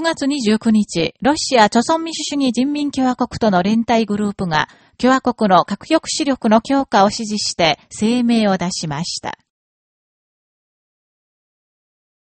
9月29日、ロシア著存民主主義人民共和国との連帯グループが、共和国の核抑止力の強化を指示して声明を出しました。